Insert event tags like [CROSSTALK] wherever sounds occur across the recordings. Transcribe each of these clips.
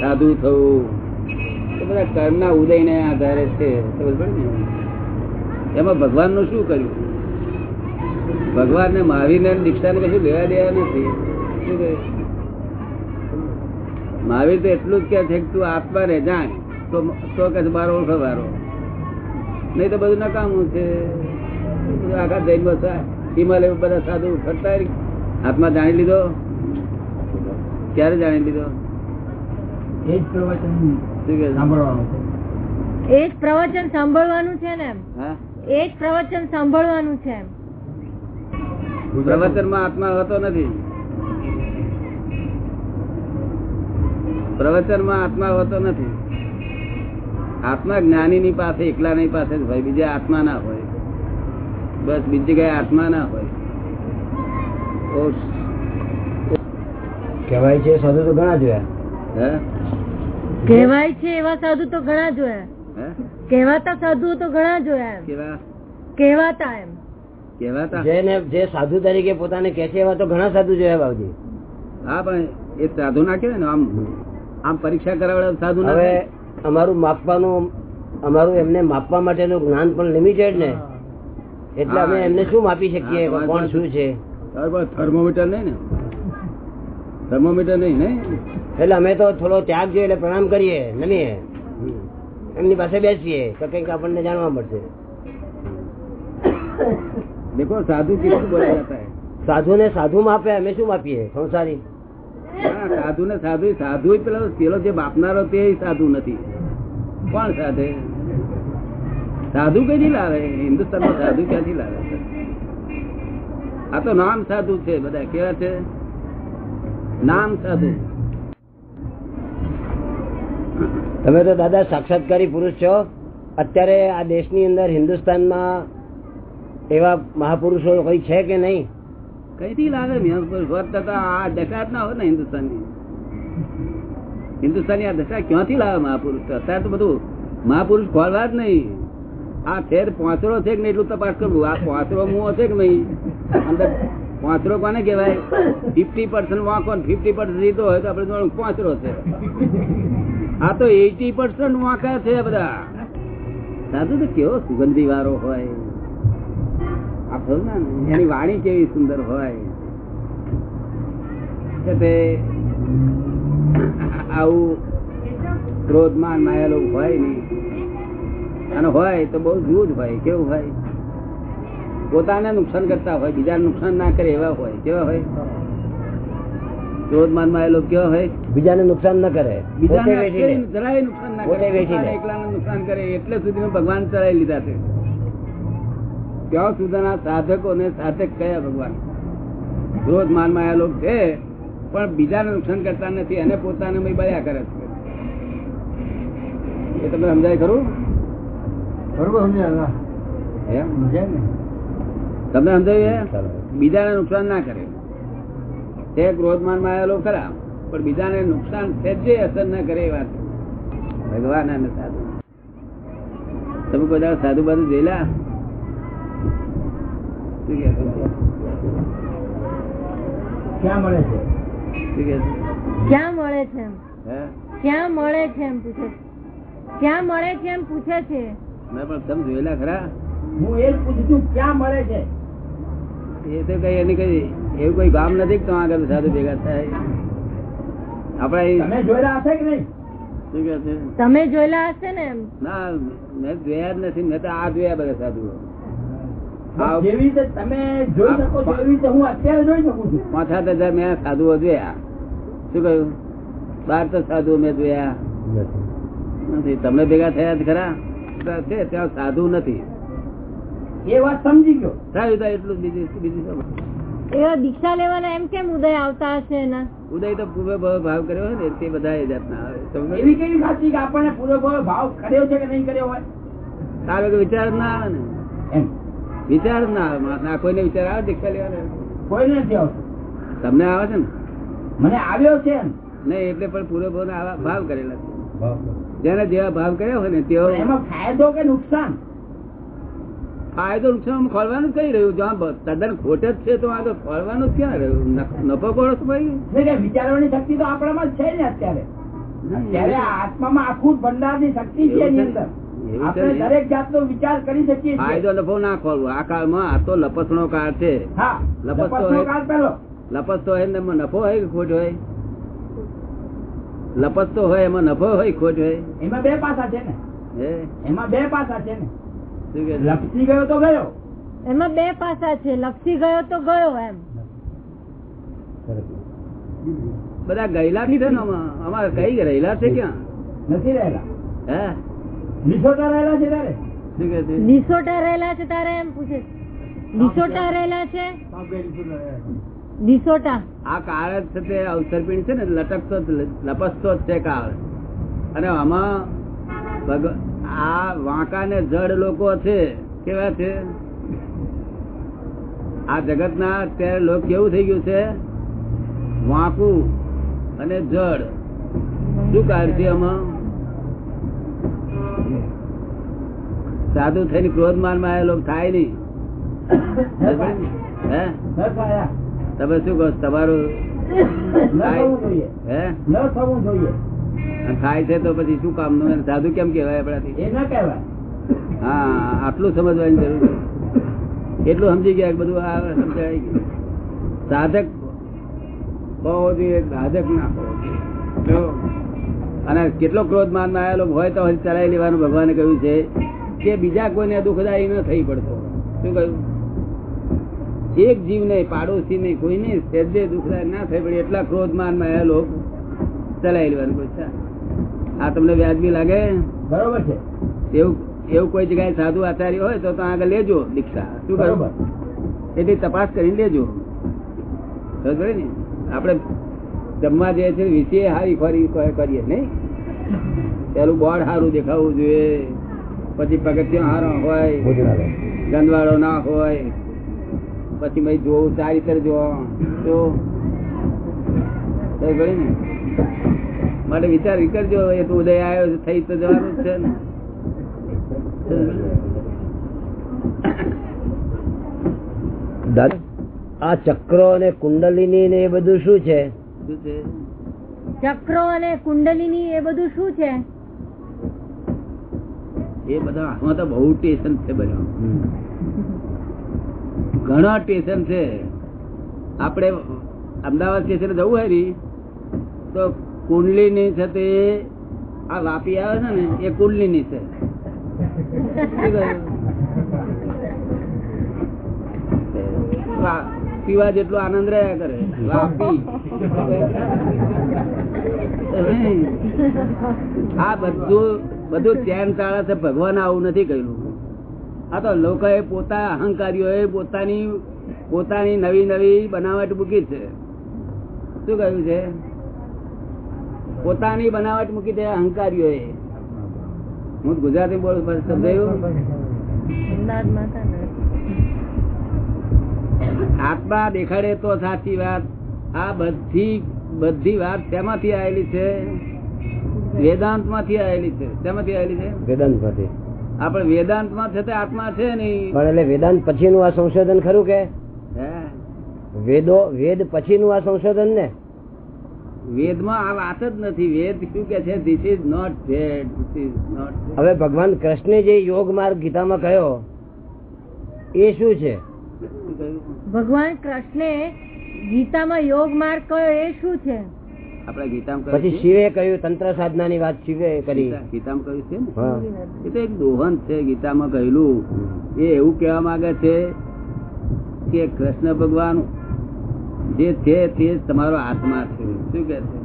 સાધુ થવું, એ બધા કર્મના ઉદયને આધારે છે, ખબર પડી ને? એમાં શું કર્યું? ભગવાન ને મહાવીર ને દીક્ષા ને કશું લેવા દેવા નથી? મહાવીર તો એટલું જ કે છે તું આત્મા રે જાણ. તો તો કે મારો ઓળખો બારો નહીં તો બધું નકામું છે. આખા જૈન હિમાલય બધા સાધુ ફરતા. આત્મા જાણી લીધો. ક્યારે જાણી લીધો. એ જ પ્રવચન? સાંભળવાનું છે. એ જ પ્રવચન સાંભળવાનું છે ને એ જ પ્રવચન સાંભળવાનું છે એમ? પ્રવચનમાં આત્મા હોતો નથી. પ્રવચનમાં આત્મા હોતો નથી. આત્મા જ્ઞાનીની પાસે એકલાની પાસે જ હોય બીજે આત્મા ના હોય. બસ બીજી કઈ આત્મા ના હોય. કહેવાય છે સાધુ તો ઘણા જોયા કહેવાય છે એવા સાધુ તો ઘણા જોયા કહેવાતા સાધુ તો ઘણા જોયા કહેવાતા એમ. કેવાતા જેને જે સાધુ તરીકે પોતાને કે છે એવા તો ઘણા સાધુ જોયા બાબુજી હા પણ એ સાધુ ના કહેવાય ને આમ આમ પરીક્ષા કરાવડા સાધુ ના હવે. અમારું માપવાનું અમારું એમને માપવા માટેનું જ્ઞાન પણ લિમિટેડ ને. એટલે અમે એમને શું માપી શકીએ? કોણ શું છે? થર્મોમીટર નહીં ને? થર્મોમીટર નહીં ને એટલે અમે તો થોડો ત્યાગ જોઈએ એટલે પ્રણામ કરીએ નમીએ. એમની પાસે બેસીએ તો કંઈક આપણને જાણવા મળશે. દેખો સાધુ કેટલું બોલા સાધુ ને સાધુ માપે અમે શું માપીએ સંસારી? સાધુ ને સાધુ સાધુ પેલો પેલો જે માપનારો તે સાધુ નથી. કોણ સાધે? સાધુ ક્યાંથી લાવે? હિન્દુસ્તાનમાં સાધુ ક્યાંથી લાવે? આ તો નામ સાધુ છે બધા કેવા છે? નામ સાધુ તમે તો દાદા સાક્ષાત્કારી પુરુષ છો. અત્યારે આ દેશની અંદર હિન્દુસ્તાનમાં એવા મહાપુરુષો કઈ છે કે નહીં? કઈથી આ દશા જ ના હોય ને હિન્દુસ્તાનની. હિન્દુસ્તાનની આ દશા ક્યાંથી લાવે મહાપુરુષ? અત્યારે તો બધું મહાપુરુષ ખોલવા જ નહીં. આ ફેર પોચરો છે કે નહીં એટલું તપાસ કરવું? આ પોચરો મુઓ છે કે નહીં? અંદર પોંચરો કોને કહેવાય? ફિફ્ટી પર્સન્ટ વાંકો ફિફ્ટી પર્સન્ટ લીધો હોય તો આપણે જોવાનું છે. આ તો એટી પર્સન્ટ વાંકા છે બધા. સાધુ તો કેવો સુગંધી વાળો હોય. આ ને, એની વાણી કેવી સુંદર હોય. તે આવું ક્રોધમાન માયેલું હોય નહીં. અને હોય તો બહુ જૂજ હોય, કેવું હોય? પોતાને નુકસાન કરતા હોય બીજાને નુકસાન ના કરે એવા હોય કેવા હોય? ક્રોધમાન માયેલો કેવા હોય? બીજાને નુકસાન ના કરે. બીજાને જરાય નુકસાન ના કરે. એકલાને નુકસાન કરે એટલે સુધી ભગવાન ચડાવી લીધા છે. ત્યાં સુધીના સાધકો ને સાધક કયા ભગવાન? ક્રોધ માનમાં આ લોકો છે પણ બીજાને નુકસાન કરતા નથી અને પોતાને મય બળ્યા કરે છે. એ તમને સમજાય ખરું? બરોબર સમજાય એમ? સમજાય ને. તમને સમજાયું બીજાને નુકસાન ના કરે. તે ક્રોધમાનમાં આવેલો ખરા પણ બીજાને નુકસાન સહેજે અસર ના કરે એ વાત. ભગવાન અને સાધુ. તમે બધા સાધુ બાધુ જોયેલા? ક્યાં મળે છે? ક્યાં મળે છે એમ? ક્યાં મળે છે એમ પૂછે ક્યાં મળે છે એમ પૂછે છે? ના પણ તમે જોયેલા ખરા? હું એ પૂછું છું ક્યાં મળે છે? એ તો કઈ એની કઈ એવું કોઈ ગામ નથી તો આગળ સાધુ ભેગા થાય? આપડા જોયેલા હશે કે નહીં? શું કહે છે? તમે જોયેલા હશે ને ના મેં જોયા જ નથી મેં તો આ જોયા બધા પાંચ સાત હજાર મેં સાધુઓ જોયા. શું કહ્યું? બાર તો સાધુ મેં જોયા. નથી. તમે ભેગા થયા જ ખરા. છે ત્યાં સાધુ નથી. એ વાત સમજી ગયો. એટલું બીજું બીજું એવા દીક્ષા લેવાના એમ કેમ ઉદય આવતા હશે એના? ઉદય તો પૂર્વ ભાવ કર્યો હોય ને તે બધા એ જાતના આવે? એવી કેવી ખાતરી કે આપણને પૂર્વ ભાવ કર્યો છે કે નહીં કર્યો હોય? તારો કોઈ વિચાર ના આવે ને. એમ. વિચાર ના આવે. ના કોઈને વિચાર આવે દીક્ષા લેવાના કોઈને નથી આવતો. તમને આવે છે ને? મને આવ્યો છે એમ. નહીં એટલે પણ પૂર્વ આવા ભાવ કરેલા છે. જેને જેવા ભાવ કર્યા હોય ને તેઓ એમાં ફાયદો કે નુકસાન? ફાયદો નુકસાન ખોલવાનું કઈ રહ્યું? જ્યાં તદ્દન ખોટ જ છે તો આગળ ખોલવાનું જ ક્યાં રહ્યું? નફો કોળો છો ભાઈ. વિચારવાની શક્તિ તો આપણામાં જ છે ને અત્યારે. અત્યારે આ આત્મામાં આખું ભંડારની શક્તિ છે એની અંદર. આપણે દરેક જાતનો વિચાર કરી શકીએ ફાયદો નફો ના ખોલવો. આ કાળમાં આ તો લપસણો કાળ છે. લપસતો હોય. કાળ પહેલો. લપસતો હોય ને એમાં નફો હોય કે ખોટ હોય? લપસતો હોય એમાં નફો હોય ખોટ હોય? એમાં બે પાસા છે ને. એમાં બે પાસા છે ને? લપસી ગયો. તો ગયો. એમાં બે પાસા છે. લપસી ગયો તો ગયો એમ. બધા ગયેલા છે ને અમારે કઈ રહેલા છે ક્યાં? નથી રહેલા. હે? લીસોટા રહેલા છે તારે? શું કે છે? લીસોટા રહેલા છે તારે એમ પૂછે. લીસોટા રહેલા છે? લીસોટા. આ કાળ છે તે અવસરપીણ છે ને લટકતો જ લપસતો જ છે કાળ. અને આમાં ભગ આ વાંકા ને જડ લોકો છે કેવા છે? આ જગત ના અત્યારે લોક કેવું થઈ ગયું છે? વાંકું અને જડ. શું કાર્ય છે આમાં? સાધુ થઈને ક્રોધમાનમાં આવેલો થાય નહીં. તમે શું કહો તમારું હે? ન થવું જોઈએ. અને થાય છે તો પછી શું કામનું સાધુ કેમ કહેવાય આપણાથી? એ ન કહેવાય. હા આટલું સમજવાની જરૂર છે. એટલું સમજી ગયા કે બધું આ સમજાય ગયું. સાધક બહુ જોઈએ સાધક ના હોવો અને કેટલો ક્રોધ માન આવેલો હોય તો ચલાવી લેવાનું ભગવાને કહ્યું છે કે બીજા કોઈને દુઃખદાયી ન થઈ પડતો. શું કહ્યું? એક જીવ નહીં પાડોશી નહીં કોઈ નહીં સહેજે દુઃખદાયી ના થઈ પડે એટલા ક્રોધ માનમાં આવેલો ચલાવી લેવાનું છે. આ તમને વ્યાજબી લાગે? બરોબર છે. એવું એવું કોઈ જગ્યાએ સાધુ આચાર્ય હોય તો આગળ લેજો દીક્ષા. શું બરોબર. એટલી તપાસ કરીને લેજો. ને? આપણે જમવા જઈએ છીએ વિશે હારી ફરી કરીએ નહીં? પેલું બોર્ડ સારું દેખાવું જોઈએ. પછી પગથિયો સારો હોય ગંદવાળો ના હોય. પછી ભાઈ જોવું સારી રીતે જો તો ને? માટે વિચાર કરજો એ તો ઉદય આવ્યો છે, થઈ તો જવાનું જ છે ને. આ ચક્રો અને કુંડલિની ને એ બધું શું છે? ચક્રો અને કુંડલીની એ બધું શું છે? એ બધા આમાં તો બહુ ટેશન છે બધા. ઘણા ટેશન છે. આપણે અમદાવાદ સ્ટેશન જવું હોય તો કુંડલી ની છે તે આ વાપી આવે છે ને, એ કુંડલી ની છે. પીવા જેટલો આનંદ રહ્યા કરે. આ બધું બધું ચેન ચાલે છે, ભગવાન આવું નથી કહ્યું આ તો લોકોએ પોતા અહંકારીઓએ પોતાની પોતાની નવી નવી બનાવટ મૂકી છે. શું કહ્યું છે? પોતાની બનાવટ મૂકી છે અહંકારીઓએ. હું ગુજરાતી બોલું સમજાયું? ને. આત્મા દેખાડે તો સાચી વાત. આ બધી બધી વાત તેમાંથી આવેલી છે? વેદાંતમાંથી આવેલી છે. તેમાંથી આવેલી છે? વેદાંતમાંથી આપણે વેદાંતમાં છે તે આત્મા છે નહીં. પણ એટલે વેદાંત પછીનું આ સંશોધન ખરું કે? વેદો વેદ પછીનું આ સંશોધન ને? વેદમાં આ વાત જ નથી. વેદ શું કે છે? This is not that this is not હવે ભગવાન કૃષ્ણે જે યોગ માર્ગ ગીતામાં કહ્યો એ શું છે? ભગવાન કૃષ્ણે ગીતામાં યોગ માર્ગ કયો એ શું છે? આપણે ગીતામાં પછી શિવે કહ્યું તંત્ર સાધના ની વાત શિવે કરી. ગીતા- ગીતામાં કહ્યું છે ને? એ તો એક દોહન છે ગીતામાં કહેલું. એ એવું કહેવા માંગે છે કે કૃષ્ણ ભગવાન જે છે તે તમારો આત્મા છે. શું કે છે?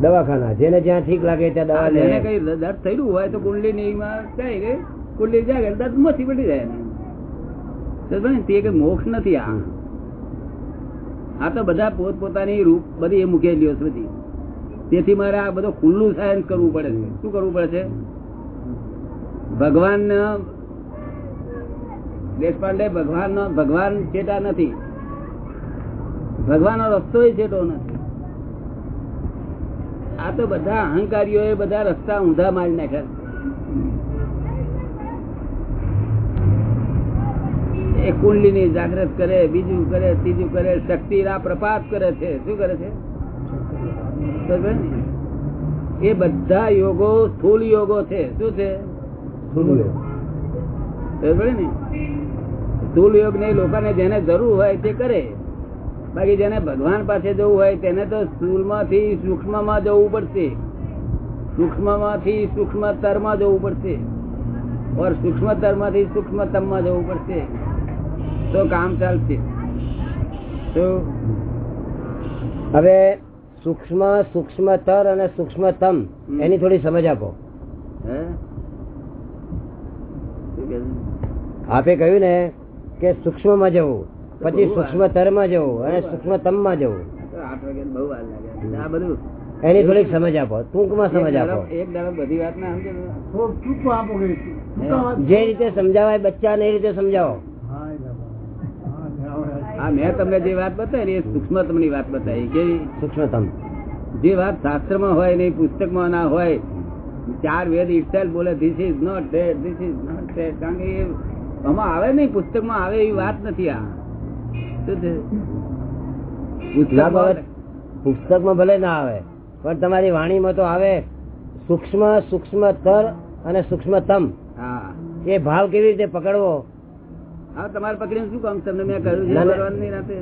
દવાખાના જેને જ્યાં ઠીક લાગે ત્યાં દવા લે. કઈ દર્દ થયેલું હોય તો કુંડલી ની માં જાય કે કુંડલી જાય દર્દ મથી પડી જાય? તે કઈ મોક્ષ નથી આ. આ તો બધા પોત પોતાની રૂપ બધી એ મૂકેલી છે બધી. તેથી મારે આ બધું ખુલ્લું સાયન્સ કરવું પડે છે. શું કરવું પડે છે? ભગવાન દેશપાંડે ભગવાન ભગવાન છેટા નથી. ભગવાન નો રસ્તો છેટો નથી. આ તો બધા અહંકારીઓ એ બધા રસ્તા ઊંધા મારી નાખ્યા. કુંડલી ની જાગૃત કરે, બીજું કરે, ત્રીજું કરે, શક્તિ ના પ્રપાત કરે છે. શું કરે છે? એ બધા યોગો સ્થુલ યોગો છે. શું છે? ને? સ્થુલ યોગ નહીં લોકોને જેને જરૂર હોય તે કરે. બાકી જેને ભગવાન પાસે જવું હોય તેને તો સ્થુલમાંથી સૂક્ષ્મમાં જવું પડશે. સૂક્ષ્મમાંથી સૂક્ષ્મતરમાં જવું પડશે. ઓર સૂક્ષ્મતરમાંથી સૂક્ષ્મતમમાં જવું પડશે. તો કામ ચાલશે. તો હવે સૂક્ષ્મ સૂક્ષ્મતર અને સૂક્ષ્મતમ તમ એની થોડી સમજ આપો. હે? આપે કહ્યું ને કે સૂક્ષ્મમાં જવું પછી સૂક્ષ્મ તરમાં જવું અને સૂક્ષ્મ તમમાં જવું એની થોડીક સમજ આપો ટૂંકમાં સમજ આપો. એક બધી વાત ના સમજે ને? થોડું ટૂંકમાં આપો જે રીતે સમજાવાય બચ્ચાને એ રીતે સમજાવો. આ મેં તમને જે વાત બતાવી એ સૂક્ષ્મતમની વાત બતાવી. કે સૂક્ષ્મતમ. જે વાત શાસ્ત્રમાં હોય ને પુસ્તકમાં ના હોય ચાર વેદ ઇટસેલ્ફ બોલે this is not that this is not that કારણ કે એ આમાં આવે નહીં પુસ્તકમાં આવે એવી વાત નથી આ. પુસ્તકમાં ભલે ના આવે પણ તમારી વાણીમાં તો આવે સૂક્ષ્મ સૂક્ષ્મતર અને સૂક્ષ્મતમ. એ ભાવ કેવી રીતે પકડવો? હા તમારે પકડીને શું કામ તમને મેં કહ્યું છે રાતે.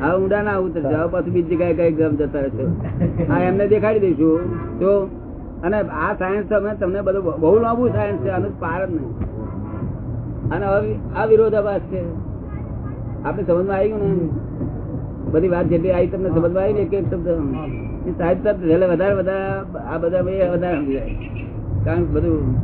હા ઊંડા ના ઉતરજો જવા પાછું બીજી જગ્યાએ કઈ ગમ જતા રહેશો. હા એમને દેખાડી દઈશું. તો અને આ સાયન્સ અમે તમને બધું બહુ- લાંબુ સાયન્સ છે આનું પાર જ નહીં. અને આ વિરોધાભાસ છે. આપણે સમજમાં આવી ગયું ને બધી વાત જેટલી આવી તમને સમજમાં આવી ને એક એક શબ્દ સાહેબ સાહેબ એટલે વધારે વધારે આ બધા બે વધારે સમજી જાય. કારણ કે બધું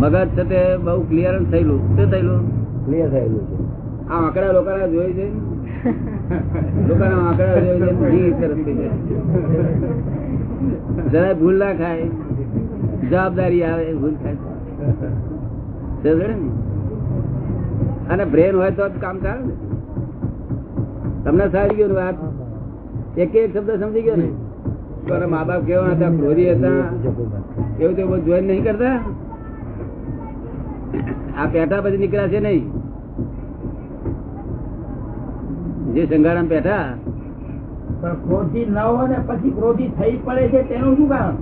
મગજ છે તે બહુ ક્લિયર થયેલું. શું થયેલું? ક્લિયર થયેલું છે. આ આંકડા લોકોના જોઈ છે [LAUGHS] લોકોના આંકડા જોઈ છે સરસ થઈ જાય. જરાય ભૂલ ના ખાય. જવાબદારી આવે ભૂલ ખાય અને બ્રેન હોય તો કામ ચાલે ને. તમને સારી ગયું વાત? એક એક શબ્દ સમજી ગયો ને? તારા મા બાપ કેવા હતા? ક્રોધી હતા. એવું તો જોઈન નહીં કરતા? આ પેઠા પછી નીકળ્યા છે નહીં? જે સંગારામ પેઠા પણ ક્રોધી ન હોય ને પછી ક્રોધી થઈ પડે છે તેનું શું કારણ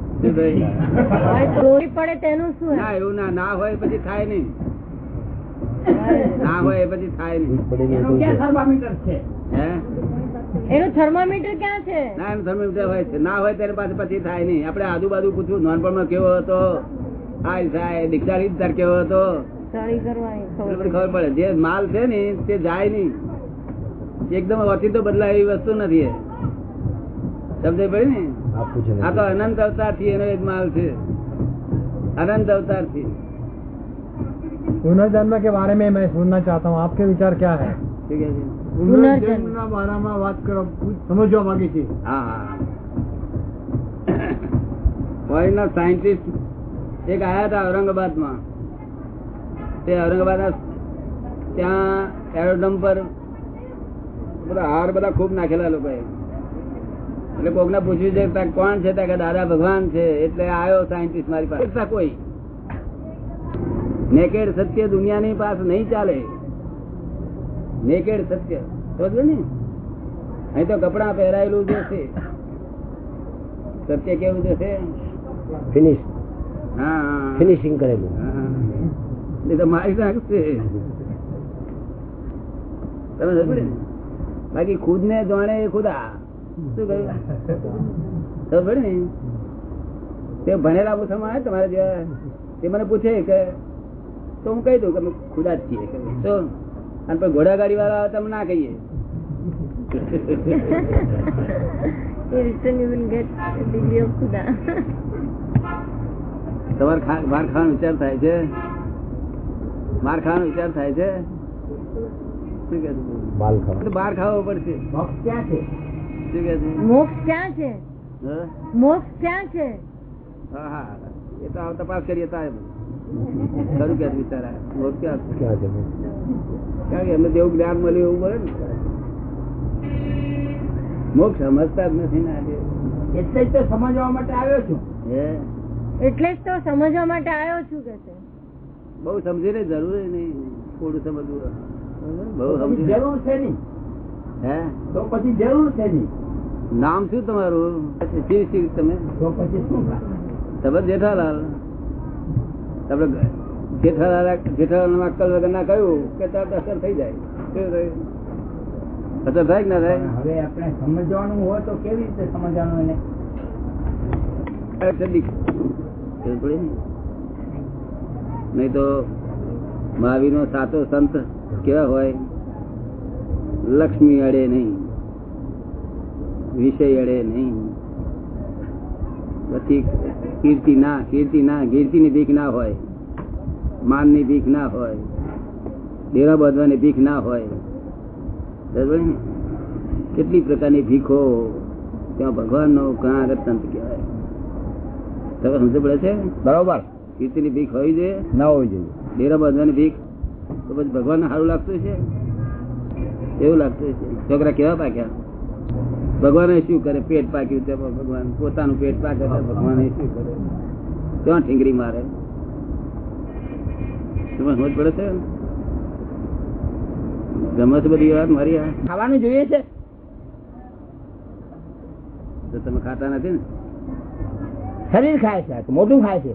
ક્રોધી પડે તેનું શું ના એવું ના ના હોય પછી થાય નહીં. ના હોય પછી થાય નહીં. ક્યાં થર્મામીટર છે? હે? એનું થર્મોમીટર ક્યાં છે? ના એનું થર્મોમીટર હોય છે. ના હોય ત્યારે પાછું પછી થાય નહીં. આપણે આજુબાજુ પૂછ્યું નાનપણમાં કેવો હતો? હાય થાય. દીક્ષા તાર કેવો હતો? ખબર પડે. જે માલ છે ને તે જાય નહીં. એકદમ અતિ તો બદલાય એવી વસ્તુ નથી એ સમજાય પડી ને આપું છે આ તો અનંત અવતાર થી એનો એક માલ છે અનંત અવતાર થી पुनर्जन्म के बारे में मैं सुनना चाहता हूँ आपके विचार क्या है શું કહે છે? પુનર્જન્મ. ના બારામાં વાત કરો સમજવા માંગે છે હા હા ફોરેનના સાયન્ટિસ્ટ એક આયા હતા ઔરંગાબાદ માં તે ઔરંગાબાદ ત્યાં એરોડ્રમ પર બધા હાર બધા ખૂબ નાખેલા લોકોએ એટલે કોકને પૂછ્યું છે કોણ છે? કે દાદા ભગવાન છે. એટલે આવ્યો સાયન્ટિસ્ટ મારી પાસે. કોઈ. નેકેડ સત્ય દુનિયાની પાસે નહીં ચાલે. નેકેડ સત્ય. સમજો ને? અહીં તો કપડા પહેરાયેલું જે છે સત્ય કેવું જશે? છે ફિનિશ હા. ફિનિશિંગ કરેલું. એ તો મારી નાખશે તમે સમજ ને? બાકી ખુદ ને જાણે ખુદા. શું કહ્યું? [LAUGHS] ને તે ભણેલા મુસલમાન તમારે જેવા, તે મને પૂછે કે તો હું કહી દઉં કે અમે ખુદા જ છીએ. તો અને પણ ઘોડાગાડી વાળા તમે ના કહીએ. [LAUGHS] તમારે માર ખાવાનો વિચાર થાય છે? માર ખાવાનો વિચાર થાય છે? શું કે છે? ખાવા બહાર ખાવો પડશે. મોક્ષ ક્યાં છે શું કે છે મોક્ષ ક્યાં છે? હા? મોક્ષ ક્યાં છે? હા હા એ તો તપાસ કરીએ તારે ખરું કે વિચાર મોક્ષ ક્યાં ક્યાં છે કારણ કે એમને જેવું જ્ઞાન મળ્યું એવું મળે ને. મોક્ષ સમજતા જ નથી ને આજે. એટલે જ તો સમજવા માટે આવ્યો છું. હે? એટલે જ તો સમજવા માટે આવ્યો છું કે છે. બહુ સમજીને જરૂર નહીં. થોડું સમજવું બહુ સમજી જરૂર છે નહીં. હે? તો પછી જરૂર છે નહીં. નામ શું તમારું? શિવ શિવ તમે? તમે જેઠાલાલ. તમે જેઠાલાલ જેઠાલાલ અક્કલ વગર ના કહ્યું કે તરત અસર થઈ જાય. શું થયું? અસર થાય ના થાય? હવે આપણે સમજવાનું હોય તો કેવી રીતે સમજવાનું એને? નહીં તો મહાવીર નો? સાચો સંત કેવા હોય? લક્ષ્મી અડે નહીં. વિષય અડે નહીં. પછી કીર્તિ ના કીર્તિ ના કીર્તિ ની ભીખ ના હોય માનની ભીખ ના હોય ડેરા બાંધવાની ભીખ ના હોય. બરાબર ને? કેટલી પ્રકારની ભીખો ત્યાં ભગવાન નો ઘણા તંત્ર કહેવાય. તમે સમજ પડે છે? બરોબર. કીર્તિની ભીખ હોવી જોઈએ? ના હોવી જોઈએ. ડેરા બાંધવાની ભીખ તો પછી ભગવાન સારું લાગતું છે એવું લાગતું છે છોકરા કેવા પાક્યા? ભગવાન શું કરે? પેટ પાક્યું છે ભગવાન પોતાનું પેટ પાકે છે ભગવાન શું કરે? ક્યાં ઠીંગરી મારે? તમે સમજ પડે છે? ગમે છે બધી વાત મારી ખાવાનું જોઈએ છે. તો તમે ખાતા નથી ને? શરીર ખાય છે મોટું ખાય છે.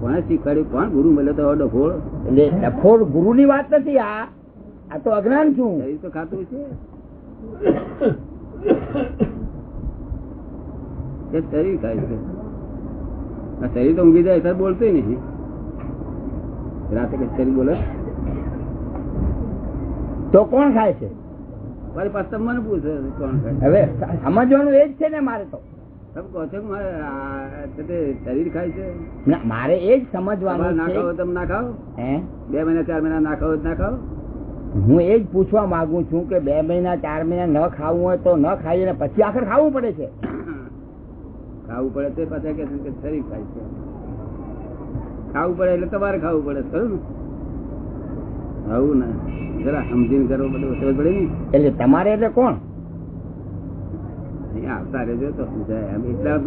કોણે શીખવાડ્યું? કોણ ગુરુ મળ્યો તો ડફોળ એટલે ડફોડ ગુરુની વાત નથી આ આ તો અજ્ઞાન છું. શરીર તો ખાતું છે. શરીર ખાય છે. આ શરીર તો ઊંઘી જાય ત્યારે બોલતું નહીં. રાતે કે શરીર બોલે. તો કોણ ખાય છે? મારી પાસે મને પૂછે કોણ ખાય હવે સમજવાનું એ જ છે ને મારે તો. તમે કહો છો શરીર ખાય છે? મારે એ જ સમજવાનું ના ખાવ તમે ના ખાવ હે? બે મહિના ચાર મહિના ના ખાવ ના ખાઓ હું એ જ પૂછવા માંગુ છું કે બે મહિના ચાર મહિના ન ખાવું હોય તો ન ખાઈ અને પછી આખર ખાવું પડે છે. ખાવું પડે તો પાછા કે શરીર ખાય છે. ખાવું પડે એટલે તમારે ખાવું પડે ખરું ને? આવું ને. જરા સમજીને કરવું બધું ખબર પડે ને? એટલે તમારે એટલે કોણ?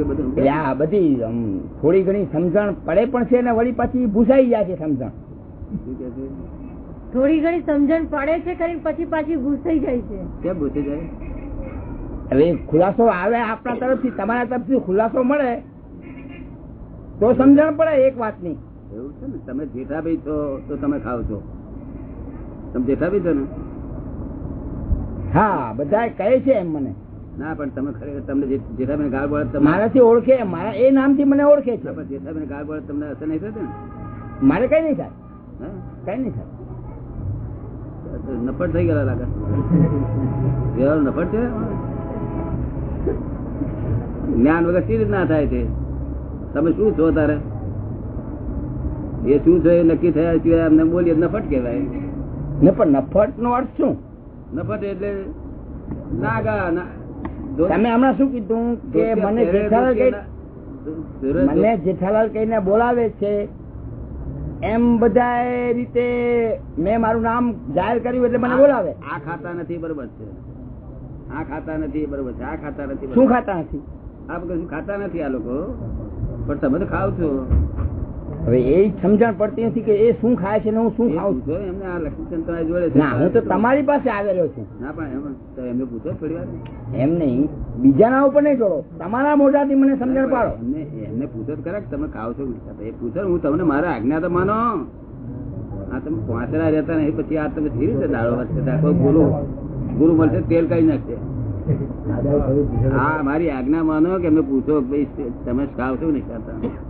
બધું થોડી ઘણી સમજણ પડે પણ છે ને વળી પછી ભૂસાઈ જાય છે સમજણ. થોડી ઘણી સમજણ પડે છે કરીને પછી પાછી ઘૂસાઈ જાય છે. કેમ પૂછી જાય? હવે ખુલાસો આવે આપણા તરફથી તમારા તરફથી ખુલાસો મળે તો સમજણ પડે એક વાતની. એવું છે ને તમે જેઠાભાઈ છો તો તમે ખાવ છો. તમે જેઠાભાઈ છો ને? હા બધા કહે છે એમ મને. ના પણ તમે ખરેખર તમને જે- જેઠાભાઈ ગાળ બળદ મારાથી ઓળખે મારા એ નામથી મને ઓળખે છે. પણ જેઠાભાઈ ગાળ બળદ તમને અસર નહીં થતી ને? મારે કઈ નહીં થાય. હે? કઈ નહીં થાય. નફટ થઈ ગયેલા લાગે. વ્યવહાર નફટ છે? જ્ઞાન વગર સી રીતના થાય છે? તમે શું છો તારે? એ શું છે એ નક્કી થયા સિવાય અમને બોલીએ નફટ કહેવાય. ને પણ નફટ નો અર્થ શું? નફટ એટલે નાગા ના તમે હમણાં શું કીધું કે મને જેઠાલાલ મને જેઠાલાલ કહીને બોલાવે છે. એમ બધા રીતે મેં મારું નામ જાહેર કર્યું એટલે મને બોલાવે. આ ખાતા નથી બરોબર છે. આ ખાતા નથી બરોબર છે. આ ખાતા નથી શું ખાતા નથી? આ બધું ખાતા નથી આ લોકો? પણ તમે તો ખાવ છો. હવે એ સમજણ પડતી નથી કે એ શું ખાય છે ને હું શું ખાઉં છું. એમને આ લક્ષ્મીચંદ જોડે ના હું તો તમારી પાસે આવેલો છું. ના પણ એમને પૂછો થોડી વાર. એમ નહીં બીજાના ઉપર નહીં જોડો. તમારા મોઢાથી મને સમજણ પાડો. એમને પૂછો ખરા કે તમે ખાવ છો? એ પૂછો હું તમને મારા આજ્ઞા તો માનો. આ તમે પાંચરા રહેતા નહીં પછી આ તમે ધીરે રીતે દાડો કોઈ ગુરુ ગુરુ મળશે તેલ કઈ નાખશે. હા મારી આજ્ઞા માનો કે એમને પૂછો તમે ખાવ છો નહીં ખાતા?